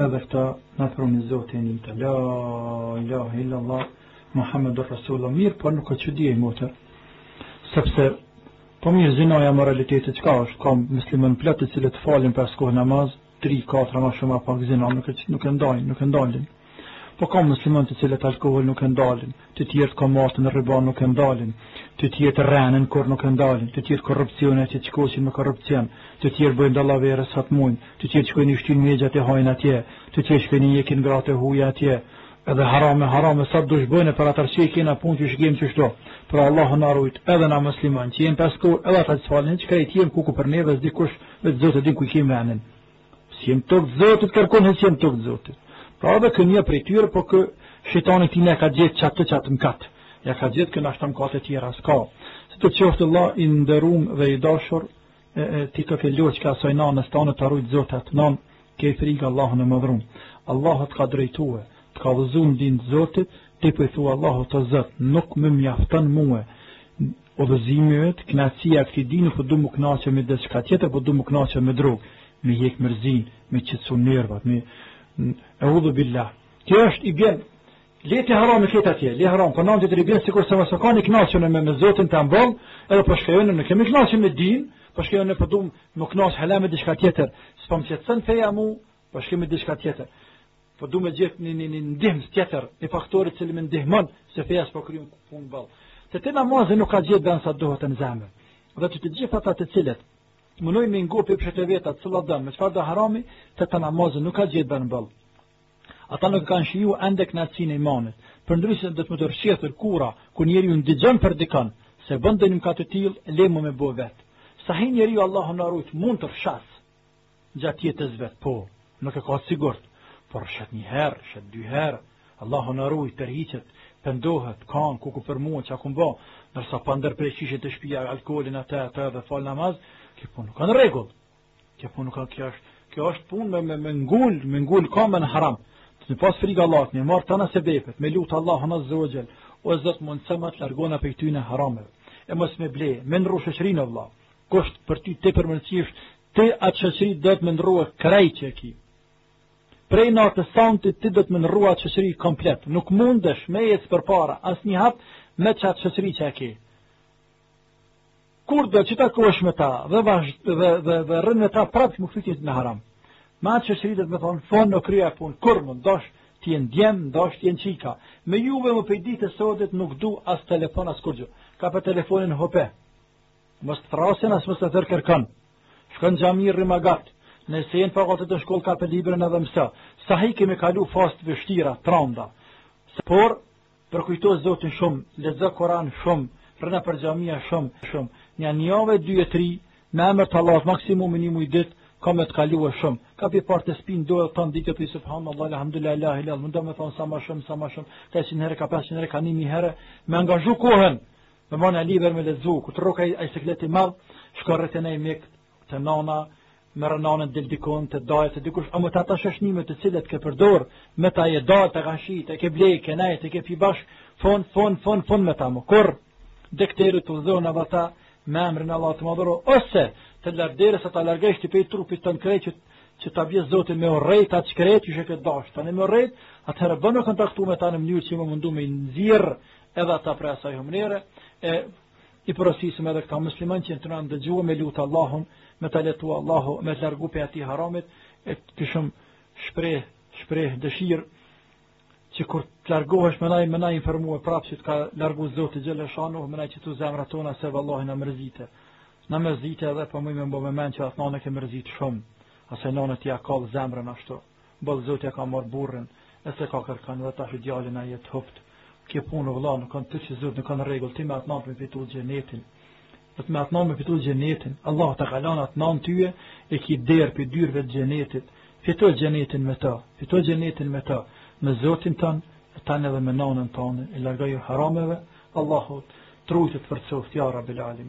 Edhe këta na pruni Zoti në këtë La ilahe illallah Muhammedur Rasulullah. Mirë, por nuk o çudi oj motër. Sepse po mirë zinaja, imoraliteti çka është, ka musliman plot të cilët falin pesë kohë namaz, 3 4 ma shumë a pak, zinanë, nuk e nuk e ndajnë, nuk e ndalin. Po ka musliman të cilët alkool nuk e ndalin. Të tjerët kamatën, ribanë nuk e ndalin, të tjerët rrenin kurrë nuk e ndalin, të tjerët korrupsionin atje çkoqin me korrupsion, të tjerë bëjnë dallavere sa të mujnë, të tjerë shkojnë i shtyjnë mexhat e hajnë atje, të tjerë shkojnë i njekin gratë e huja atje, edhe harame harame sa të dush bëjnë për ata çe kena punë qysh jem qështu, po Allahu na rujt, edhe na musliman që jem pesë kohë, edhe ata që s'falin hiç krejt jem kuku për neve s'di kush, vetë Zoti din ku e kemi venin. Si jem tok të Zotit, kërkon hesi jem tok të Zotit. Pra edhe kë një prej tyre, po shejtani ti ne ka gjetë qatë, te qat mkatë. Ja ka gjithë kënë ashtë mkatë e tjera, s'ka. Shiqo vëlla i nderum dhe i dashur, e, e, ti të ke loqë ka asoj nanës tane, ta rujtë Zoti nanën, ke frikë Allahun e madhrum. Allahu të ka drejtue, të ka udhëzu në din të Zotit, ti po i thua Allahut o Zot, nuk më mjafton mue, Udhëzimi yt, kënaqësia e këtij dini, po du mu kënaq me diçka tjetër, po du mu kënaq me drogë, me hjek mërzinë, me qetësu nervat, me Eudhu billah. Kjo është i bjen Le ti haram me këtë atje, le haram, po n'anë tjetër i bjen sikurse mos me kanë i kënaqur me me Zotin tamon, edhe po shkon, nuk jam i kënaqur me din, po shkon po du mu kënaq hala me diçka tjetër, s'po më qetëson feja mu, po shkoj me diçka tjetër. Po du me gjetë një, një, një ndihmës tjetër, një faktor i cili më ndihmon, se feja s'po kryn punë vëlla. Te ti namazi nuk ka gjetë ven sa duhet në zemër. Edhe të gjithë ata të cilët, munojnë me i ngop epshet e veta, cilatdo, me çfarëdo harami, te ta namazi nuk ka gjetë ven vëlla. Ata nuk e kanë shiju ende knaqësinë e imanit. Përndryshe dohet me t'u rrëqethë lkura, kur njeriu ndigjon për dikan, se bon ndonjë mkat të tillë, le mo me bo vetë. Sahi njeriu, Allahu na rujtë, mund të rrëshqasë. Gjatë jetës vet po, nuk e ka të sigurt, por shet një herë, shet dy herë, Allahu na ruaj, tërhiqet, pendohet, kan kuku për mua çka kum bo, ndërsa pa ndërpre shishen te shpia alkoolin atë atë dhe fal namaz, kjo punë nuk o në rregull. Kjo punë nuk ka kjo është, kjo është punë me me, me ngul, me ngul kamën në haram. Dohet me pas frikë Allahut, me marr tana sebepet, me lut Allahun azza wa jall, o zot mundsoma të largona prej këtyne harameve. E mos me ble, me ndrru shoqërinë vëlla. Kusht për ty të përmirësohesh, ti atë shoqëri dohet me ndrru krejt që e ki. Prej në atë sahatit ti dohet me ndrru atë shoqëri komplet. Nuk mundesh me hec përpara asnjë hap me qatë shoqëri që e ki. Kurdo që takohesh me ta dhe, dhe, dhe, dhe rrin me ta prapë që më këtytit në haram. Me atë shoqëri dohet me thonë, fonë u kry puna, kur më ndosh, ti e ndjem, ndosh ti e qika. Me juve ma prej ditës sotit nuk du as telefon as kurgjë. Kape telefonin hupe, Mos t'thrrasin as mos t'thrret kërkush. Shko n'xhami rri më gatë. Nëse je n'fakultet, n'shkollë, kape librin edhe mëso. Sa her' kemi kalu faza t'vështira, t'randa. Por, përkujto Zotin shumë, lexo Kuran shumë, rri nëpër xhamia shumë, shumë. Një javë, dy e tri, me emër të Allahut, maksimum një muj ditë, ka me të kalu, e shumë. Kapi prapë tespihët n'dorë, n'ditë tesbih, subhanallah, alhamdulillah, la ilahe illallah, mundohu me thonë sa ma shumë, sa ma shumë, ka qind herë, ka pesqind herë, ka ni mij herë, me angazhu kohën, Me marrë naj libër me lexu, kur t'rrok ai siklet i madh, shko rri te naj mik, te nana, merre nanën del dikun te daja, te dikush, ama te ata shoqni me të cilët ke përdor, me ta e dalë, t'kanë shit, ke ble, ke nej, ke pi bashkë, fund, fund, fund, fund me ta mâ, kur deri të zonë edhe ta, me emrin e Allahut të madhëruar, ose deri sa ta largojsh ti pej trupit tan krejt që, që ta bjen Zoti me urrejt, atë që krejt, çka ke dashtë, tanë me urrejt, atëherë mun kontakton me ta në mënyrë që me u mundu me i nxjerrë, edhe ata prej asaj humnere, e i porosisim edhe këta musliman që janë tu na ndëgju me lutë Allahun, me ta lehtësu Allahu, me të largu prej atij haramit, e të shumë shpreh, shpreh dëshirë, që kur të largohesh me na, me na informu e prapë që të ka largu Zoti xhele shanuhu, me na i knaq zemrat tona se vallahi na mërzite. Na mërzite edhe po ma merr menja që atë nanë e ke mërzit shumë, asaj nane ti ia ke kallë zemrën ashtu. Boll Zoti ia ka marr burrin e se ka kërkan edhe tash djalin a jet hupt, kjo punë vëlla nuk â n'... pasha Zotin nuk â n' rregull ti me atë nanë me fitu xhenetin do ti me atë nanë me fitu xhenetin Allahu ta ka lan atë nanë ty e ki derë pej dyerve të xhenetit fito xhenetin me ta fito xhenetin me ta me Zotin tanë e tanë edhe me nanën tanë e largoju harameve Allahu t'rujtë, të forcoftë ja Rabbil Alemin